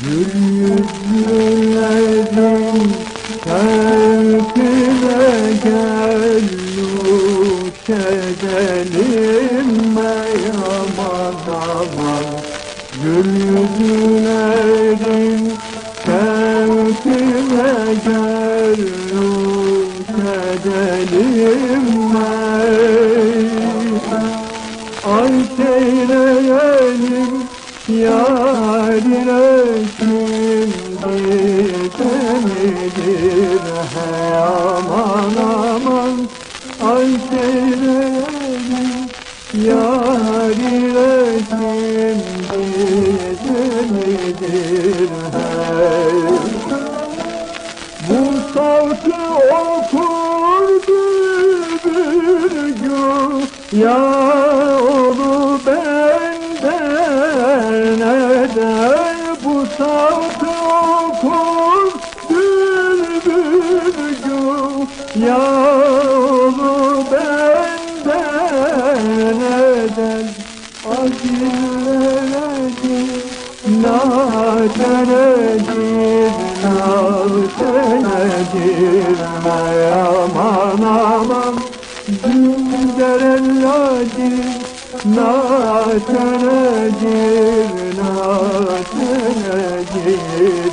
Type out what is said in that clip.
Gül yüzlülerin kalbine gel nuş edelim aman Gül yüzlülerin kalbine gel nuş edelim Ay seyreyelim yarine şimdi senidir Hey aman aman ay yarine şimdi senidir Hey bu savcı okurdu bir eder Bu okur bir gün Ya onu benden eder Acilere Natenedir, natenedir Aman aman Natene gir, natene gir.